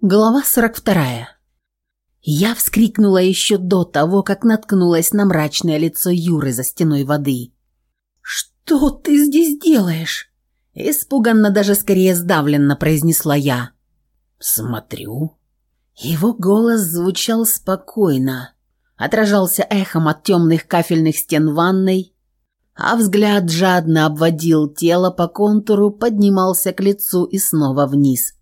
Голова 42. Я вскрикнула еще до того, как наткнулась на мрачное лицо Юры за стеной воды. «Что ты здесь делаешь?» Испуганно, даже скорее сдавленно произнесла я. «Смотрю». Его голос звучал спокойно. Отражался эхом от темных кафельных стен ванной, а взгляд жадно обводил тело по контуру, поднимался к лицу и снова вниз –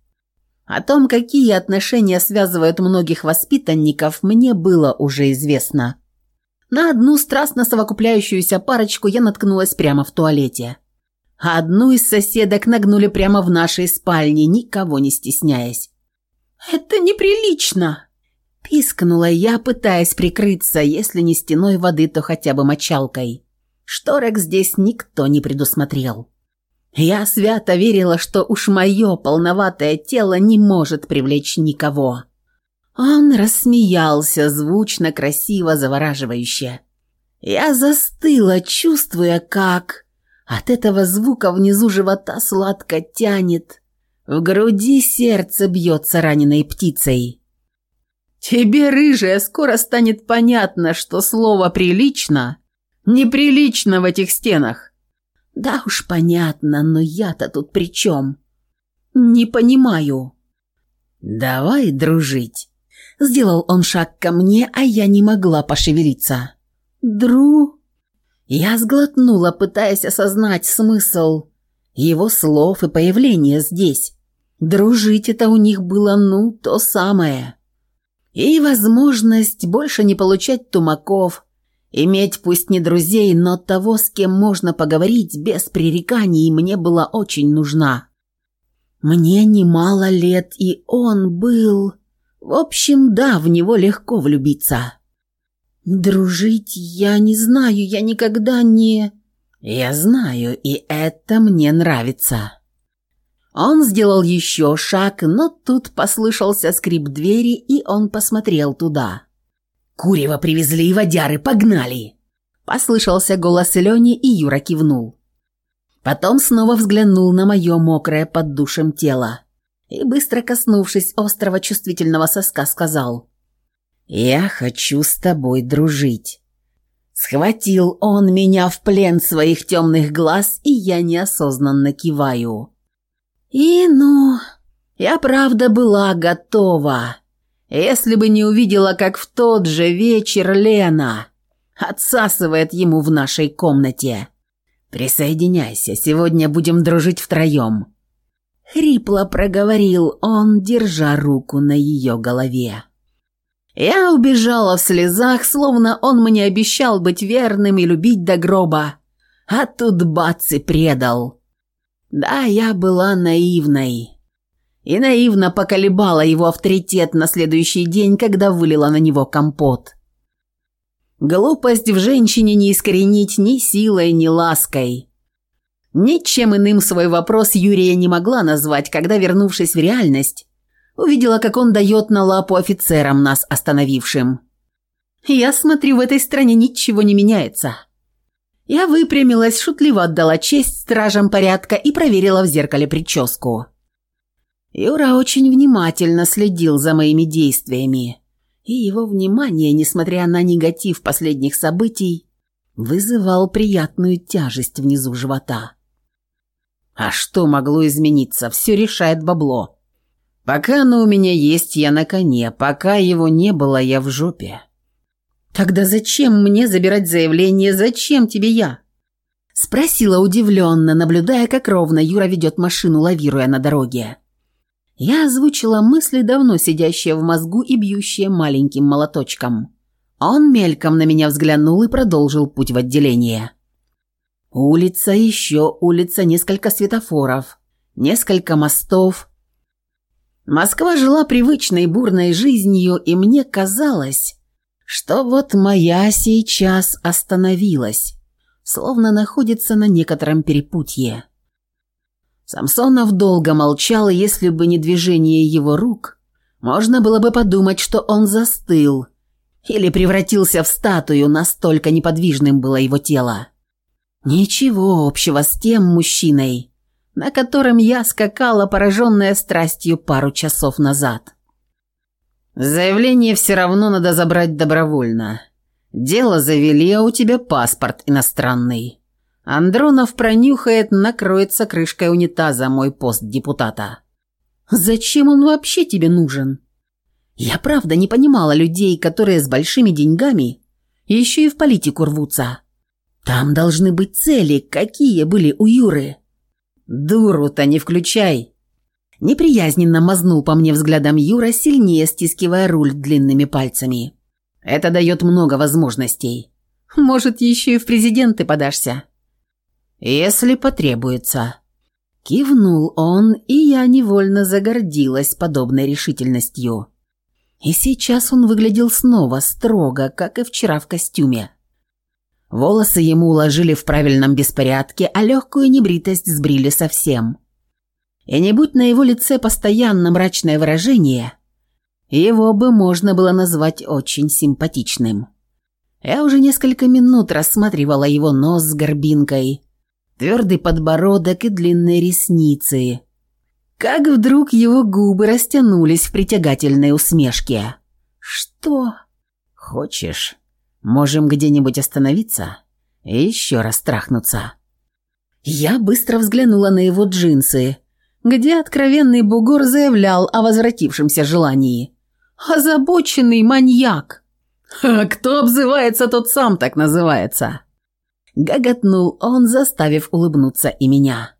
о том, какие отношения связывают многих воспитанников, мне было уже известно. На одну страстно совокупляющуюся парочку я наткнулась прямо в туалете. А одну из соседок нагнули прямо в нашей спальне, никого не стесняясь. «Это неприлично!» Пискнула я, пытаясь прикрыться, если не стеной воды, то хотя бы мочалкой. Шторок здесь никто не предусмотрел. Я свято верила, что уж мое полноватое тело не может привлечь никого. Он рассмеялся звучно, красиво, завораживающе. Я застыла, чувствуя, как от этого звука внизу живота сладко тянет. В груди сердце бьется раненой птицей. «Тебе, рыжая, скоро станет понятно, что слово «прилично» неприлично в этих стенах», да уж понятно, но я-то тут при чем? Не понимаю. Давай дружить. Сделал он шаг ко мне, а я не могла пошевелиться. Дру... Я сглотнула, пытаясь осознать смысл его слов и появления здесь. Дружить это у них было, ну, то самое. И возможность больше не получать тумаков – Иметь пусть не друзей, но того, с кем можно поговорить без пререканий, мне была очень нужна. Мне немало лет, и он был... В общем, да, в него легко влюбиться. Дружить я не знаю, я никогда не... Я знаю, и это мне нравится. Он сделал еще шаг, но тут послышался скрип двери, и он посмотрел туда. Курева привезли и водяры погнали!» Послышался голос Лени, и Юра кивнул. Потом снова взглянул на мое мокрое под душем тело и, быстро коснувшись острого чувствительного соска, сказал «Я хочу с тобой дружить». Схватил он меня в плен своих темных глаз, и я неосознанно киваю. И ну, я правда была готова. Если бы не увидела, как в тот же вечер Лена отсасывает ему в нашей комнате. Присоединяйся, сегодня будем дружить втроем». Хрипло проговорил он, держа руку на ее голове. Я убежала в слезах, словно он мне обещал быть верным и любить до гроба. А тут бац и предал. Да, я была наивной и наивно поколебала его авторитет на следующий день, когда вылила на него компот. Глупость в женщине не искоренить ни силой, ни лаской. Ничем иным свой вопрос Юрия не могла назвать, когда, вернувшись в реальность, увидела, как он дает на лапу офицерам нас остановившим. «Я смотрю, в этой стране ничего не меняется». Я выпрямилась, шутливо отдала честь стражам порядка и проверила в зеркале прическу. Юра очень внимательно следил за моими действиями. И его внимание, несмотря на негатив последних событий, вызывал приятную тяжесть внизу живота. А что могло измениться? Все решает бабло. Пока оно у меня есть, я на коне. Пока его не было, я в жопе. Тогда зачем мне забирать заявление? Зачем тебе я? Спросила удивленно, наблюдая, как ровно Юра ведет машину, лавируя на дороге. Я озвучила мысли, давно сидящие в мозгу и бьющие маленьким молоточком. Он мельком на меня взглянул и продолжил путь в отделение. Улица, еще улица, несколько светофоров, несколько мостов. Москва жила привычной бурной жизнью, и мне казалось, что вот моя сейчас остановилась, словно находится на некотором перепутье. Самсонов долго молчал, и если бы не движение его рук, можно было бы подумать, что он застыл или превратился в статую, настолько неподвижным было его тело. Ничего общего с тем мужчиной, на котором я скакала, пораженная страстью, пару часов назад. «Заявление все равно надо забрать добровольно. Дело завели, а у тебя паспорт иностранный». Андронов пронюхает, накроется крышкой унитаза мой пост депутата. Зачем он вообще тебе нужен? Я правда не понимала людей, которые с большими деньгами еще и в политику рвутся. Там должны быть цели, какие были у Юры. Дуру-то не включай. Неприязненно мазнул по мне взглядом Юра, сильнее стискивая руль длинными пальцами. Это дает много возможностей. Может, еще и в президенты подашься если потребуется». Кивнул он, и я невольно загордилась подобной решительностью. И сейчас он выглядел снова строго, как и вчера в костюме. Волосы ему уложили в правильном беспорядке, а легкую небритость сбрили совсем. И не будь на его лице постоянно мрачное выражение, его бы можно было назвать очень симпатичным. Я уже несколько минут рассматривала его нос с горбинкой – твердый подбородок и длинные ресницы. Как вдруг его губы растянулись в притягательной усмешке. «Что?» «Хочешь? Можем где-нибудь остановиться и еще раз трахнуться?» Я быстро взглянула на его джинсы, где откровенный бугор заявлял о возвратившемся желании. «Озабоченный маньяк!» «А кто обзывается, тот сам так называется!» гоготнул он, заставив улыбнуться и меня.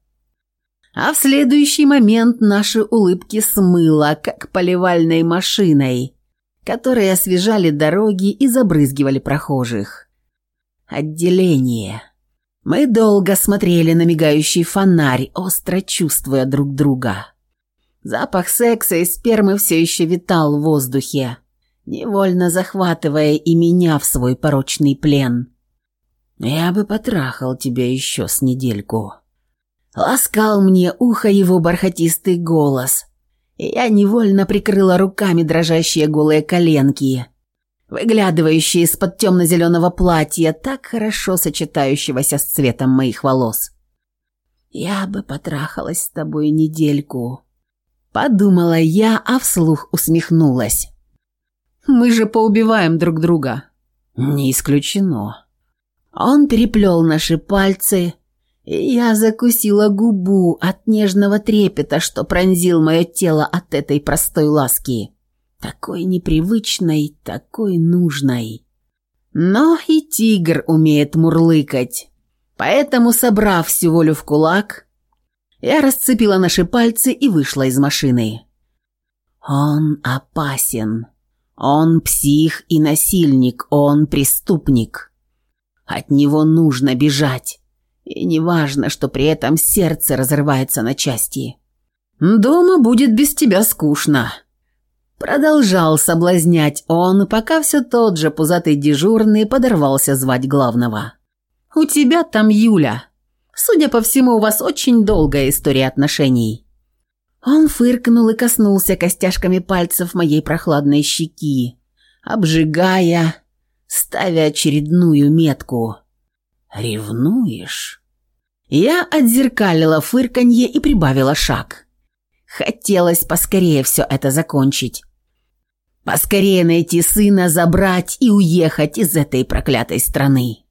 А в следующий момент наши улыбки смыло, как поливальной машиной, которые освежали дороги и забрызгивали прохожих. Отделение. Мы долго смотрели на мигающий фонарь, остро чувствуя друг друга. Запах секса и спермы все еще витал в воздухе, невольно захватывая и меня в свой порочный плен. Я бы потрахал тебя еще с недельку». Ласкал мне ухо его бархатистый голос. Я невольно прикрыла руками дрожащие голые коленки, выглядывающие из-под темно-зеленого платья, так хорошо сочетающегося с цветом моих волос. «Я бы потрахалась с тобой недельку», — подумала я, а вслух усмехнулась. «Мы же поубиваем друг друга». «Не исключено», он треплел наши пальцы, и я закусила губу от нежного трепета, что пронзил мое тело от этой простой ласки. Такой непривычной, такой нужной. Но и тигр умеет мурлыкать. Поэтому, собрав всю волю в кулак, я расцепила наши пальцы и вышла из машины. Он опасен. Он псих и насильник, он преступник. От него нужно бежать. И неважно, что при этом сердце разрывается на части. «Дома будет без тебя скучно», Продолжал соблазнять он, пока все тот же пузатый дежурный подорвался звать главного. «У тебя там Юля. Судя по всему, у вас очень долгая история отношений». Он фыркнул и коснулся костяшками пальцев моей прохладной щеки, обжигая ставя очередную метку. «Ревнуешь?» Я отзеркалила фырканье и прибавила шаг. Хотелось поскорее все это закончить. Поскорее найти сына, забрать и уехать из этой проклятой страны.